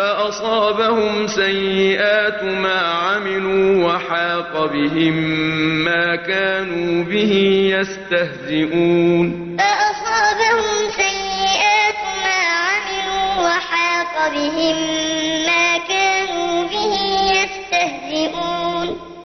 فأصابهم سيئات ما عملوا وحاق بهم ما كانوا به يستهزئون. فأصابهم سيئات ما عملوا وحاق بهم ما